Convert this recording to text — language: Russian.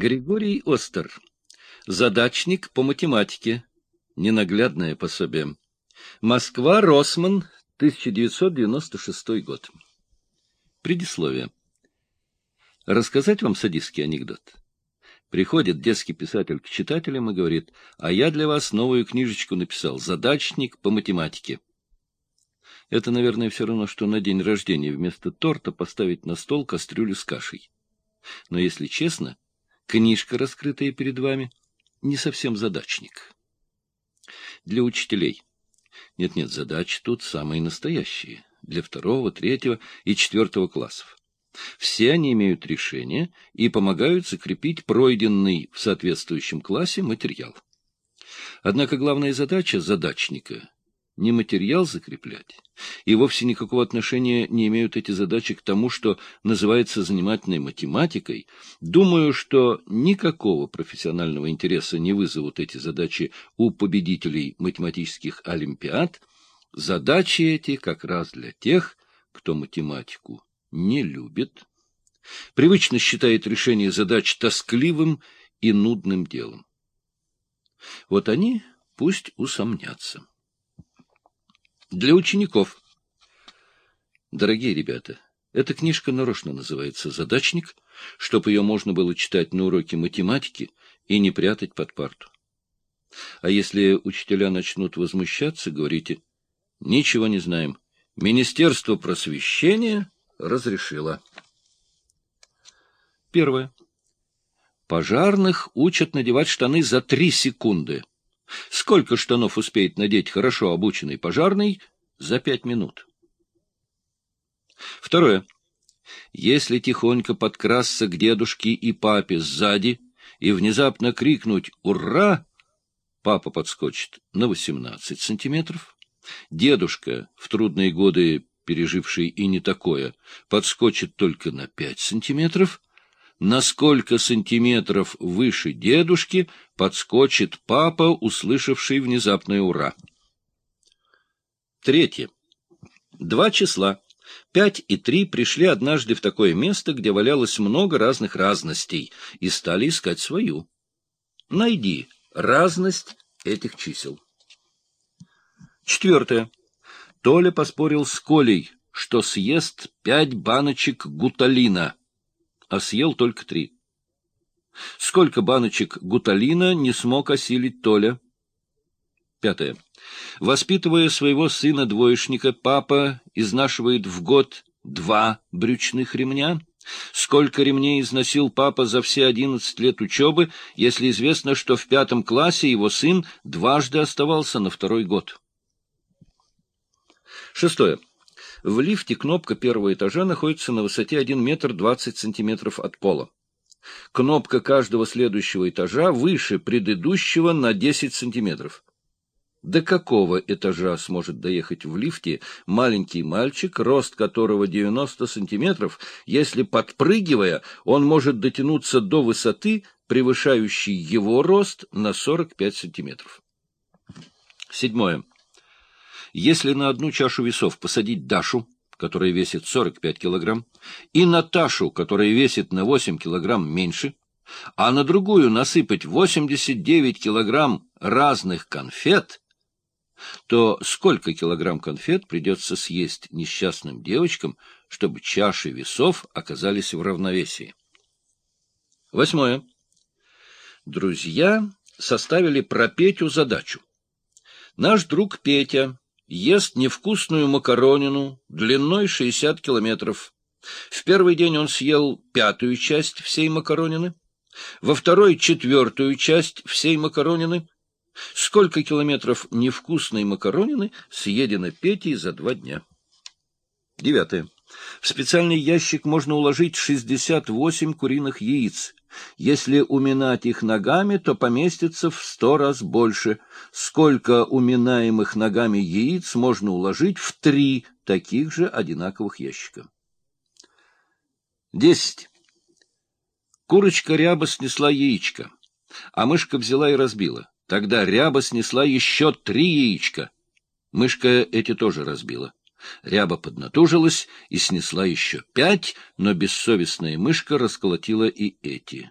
Григорий Остер. Задачник по математике. Ненаглядное пособие. Москва, Росман, 1996 год. Предисловие. Рассказать вам садистский анекдот? Приходит детский писатель к читателям и говорит, а я для вас новую книжечку написал «Задачник по математике». Это, наверное, все равно, что на день рождения вместо торта поставить на стол кастрюлю с кашей. Но, если честно, книжка, раскрытая перед вами, не совсем задачник. Для учителей. Нет-нет, задачи тут самые настоящие. Для второго, третьего и четвертого классов. Все они имеют решение и помогают закрепить пройденный в соответствующем классе материал. Однако главная задача задачника не материал закреплять, и вовсе никакого отношения не имеют эти задачи к тому, что называется занимательной математикой, думаю, что никакого профессионального интереса не вызовут эти задачи у победителей математических олимпиад, задачи эти как раз для тех, кто математику не любит, привычно считает решение задач тоскливым и нудным делом. Вот они пусть усомнятся. Для учеников. Дорогие ребята, эта книжка нарочно называется «Задачник», чтобы ее можно было читать на уроке математики и не прятать под парту. А если учителя начнут возмущаться, говорите, ничего не знаем. Министерство просвещения разрешило. Первое. Пожарных учат надевать штаны за три секунды. Сколько штанов успеет надеть хорошо обученный пожарный за пять минут? Второе. Если тихонько подкрасться к дедушке и папе сзади и внезапно крикнуть «Ура!», папа подскочит на 18 сантиметров, дедушка, в трудные годы переживший и не такое, подскочит только на 5 сантиметров, на сколько сантиметров выше дедушки подскочит папа, услышавший внезапное «Ура!». Третье. Два числа. Пять и три пришли однажды в такое место, где валялось много разных разностей, и стали искать свою. Найди разность этих чисел. Четвертое. Толя поспорил с Колей, что съест пять баночек гуталина а съел только три. Сколько баночек гуталина не смог осилить Толя? Пятое. Воспитывая своего сына-двоечника, папа изнашивает в год два брючных ремня. Сколько ремней износил папа за все одиннадцать лет учебы, если известно, что в пятом классе его сын дважды оставался на второй год? Шестое. В лифте кнопка первого этажа находится на высоте 1 метр 20 сантиметров от пола. Кнопка каждого следующего этажа выше предыдущего на 10 сантиметров. До какого этажа сможет доехать в лифте маленький мальчик, рост которого 90 сантиметров, если, подпрыгивая, он может дотянуться до высоты, превышающей его рост на 45 сантиметров? Седьмое. Если на одну чашу весов посадить Дашу, которая весит 45 килограмм, и Наташу, которая весит на 8 килограмм меньше, а на другую насыпать 89 килограмм разных конфет, то сколько килограмм конфет придется съесть несчастным девочкам, чтобы чаши весов оказались в равновесии? Восьмое. Друзья составили про Петю задачу. Наш друг Петя ест невкусную макаронину длиной 60 километров. В первый день он съел пятую часть всей макаронины, во второй — четвертую часть всей макаронины. Сколько километров невкусной макаронины съедено Петей за два дня? Девятое. В специальный ящик можно уложить 68 куриных яиц. Если уминать их ногами, то поместится в сто раз больше. Сколько уминаемых ногами яиц можно уложить в три таких же одинаковых ящика? Десять. Курочка ряба снесла яичко, а мышка взяла и разбила. Тогда ряба снесла еще три яичка. Мышка эти тоже разбила. Ряба поднатужилась и снесла еще пять, но бессовестная мышка расколотила и эти.